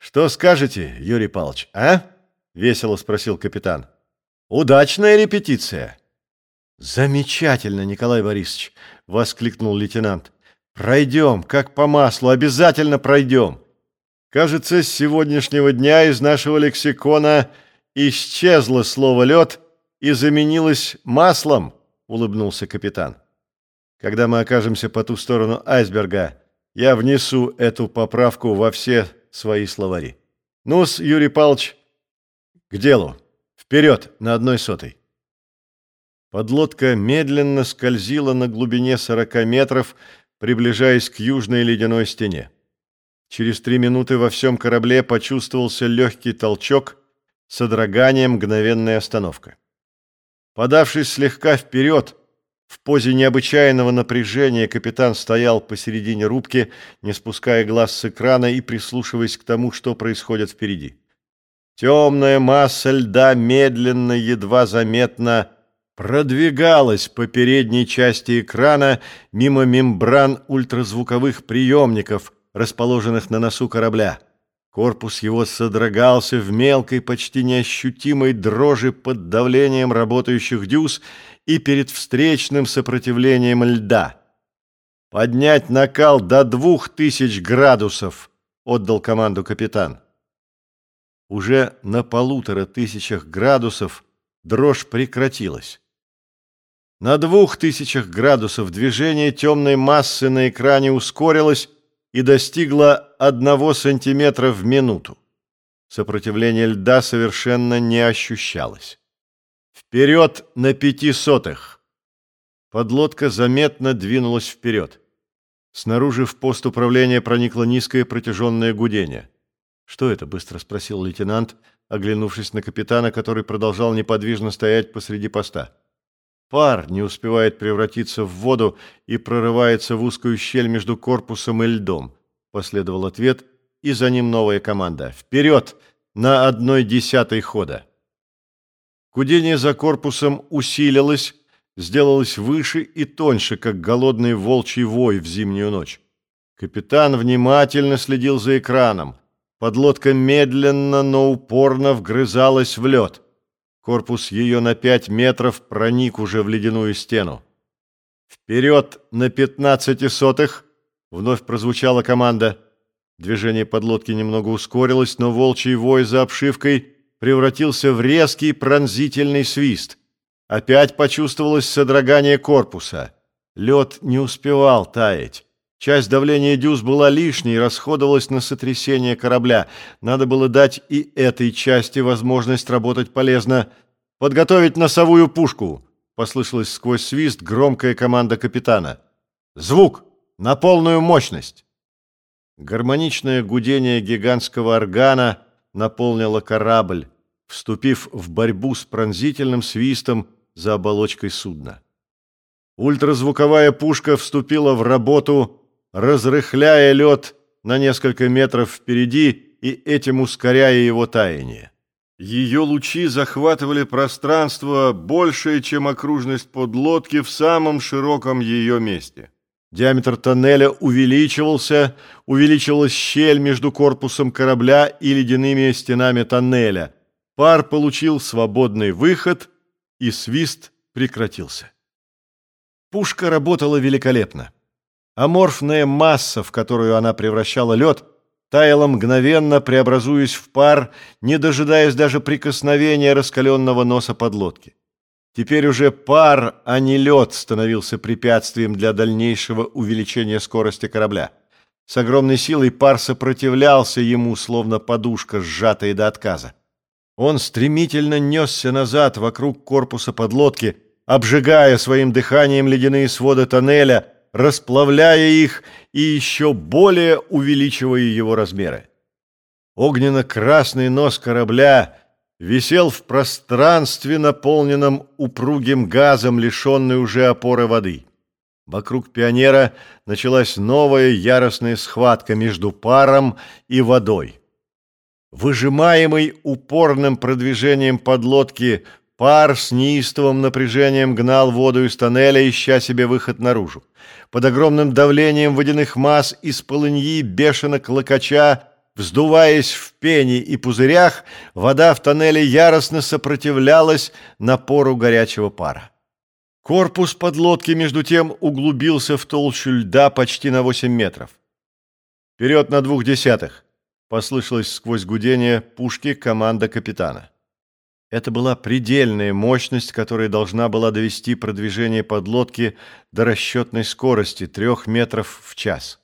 «Что скажете, Юрий Павлович, а?» — весело спросил капитан. «Удачная репетиция!» «Замечательно, Николай Борисович!» — воскликнул лейтенант. «Пройдем, как по маслу, обязательно пройдем!» Кажется, с сегодняшнего дня из нашего лексикона исчезло слово «лед» и заменилось маслом, улыбнулся капитан. Когда мы окажемся по ту сторону айсберга, я внесу эту поправку во все свои словари. Ну-с, Юрий Павлович, к делу. Вперед на одной сотой. Подлодка медленно скользила на глубине 40 метров, приближаясь к южной ледяной стене. Через три минуты во всем корабле почувствовался легкий толчок, содрогание, мгновенная остановка. Подавшись слегка вперед, в позе необычайного напряжения капитан стоял посередине рубки, не спуская глаз с экрана и прислушиваясь к тому, что происходит впереди. Темная масса льда медленно, едва заметно продвигалась по передней части экрана мимо мембран ультразвуковых приемников, расположенных на носу корабля. Корпус его содрогался в мелкой, почти неощутимой дрожи под давлением работающих дюз и перед встречным сопротивлением льда. «Поднять накал до двух тысяч градусов!» — отдал команду капитан. Уже на полутора тысячах градусов дрожь прекратилась. На двух тысячах градусов движение темной массы на экране ускорилось, и достигла одного сантиметра в минуту. Сопротивление льда совершенно не ощущалось. Вперед на пяти сотых! Подлодка заметно двинулась вперед. Снаружи в пост управления проникло низкое протяженное гудение. «Что это?» — быстро спросил лейтенант, оглянувшись на капитана, который продолжал неподвижно стоять посреди поста. Пар не успевает превратиться в воду и прорывается в узкую щель между корпусом и льдом. Последовал ответ, и за ним новая команда. «Вперед! На одной десятой хода!» Гудение за корпусом усилилось, сделалось выше и тоньше, как голодный волчий вой в зимнюю ночь. Капитан внимательно следил за экраном. Подлодка медленно, но упорно вгрызалась в лед. Корпус ее на пять метров проник уже в ледяную стену. «Вперед на пятнадцати сотых!» — вновь прозвучала команда. Движение подлодки немного ускорилось, но волчий вой за обшивкой превратился в резкий пронзительный свист. Опять почувствовалось содрогание корпуса. Лед не успевал таять. Часть давления дюз была лишней и расходовалась на сотрясение корабля. Надо было дать и этой части возможность работать полезно. «Подготовить носовую пушку!» — послышалась сквозь свист громкая команда капитана. «Звук! На полную мощность!» Гармоничное гудение гигантского органа наполнило корабль, вступив в борьбу с пронзительным свистом за оболочкой судна. Ультразвуковая пушка вступила в работу разрыхляя лед на несколько метров впереди и этим ускоряя его таяние. Ее лучи захватывали пространство большее, чем окружность подлодки в самом широком ее месте. Диаметр тоннеля увеличивался, увеличилась щель между корпусом корабля и ледяными стенами тоннеля. Пар получил свободный выход, и свист прекратился. Пушка работала великолепно. Аморфная масса, в которую она превращала лед, таяла мгновенно, преобразуясь в пар, не дожидаясь даже прикосновения раскаленного носа подлодки. Теперь уже пар, а не лед, становился препятствием для дальнейшего увеличения скорости корабля. С огромной силой пар сопротивлялся ему, словно подушка, сжатая до отказа. Он стремительно несся назад вокруг корпуса подлодки, обжигая своим дыханием ледяные своды тоннеля, расплавляя их и еще более увеличивая его размеры. Огненно-красный нос корабля висел в пространстве, наполненном упругим газом, лишенной уже опоры воды. Вокруг пионера началась новая яростная схватка между паром и водой. Выжимаемый упорным продвижением подлодки Пар с неистовым напряжением гнал воду из тоннеля, ища себе выход наружу. Под огромным давлением водяных масс из полыньи бешено клокоча Вздуваясь в пене и пузырях, вода в тоннеле яростно сопротивлялась напору горячего пара. Корпус подлодки, между тем, углубился в толщу льда почти на 8 метров. «Вперед на двух десятых!» — послышалось сквозь гудение пушки команда капитана. Это была предельная мощность, которая должна была довести продвижение подлодки до расчетной скорости трех метров в час.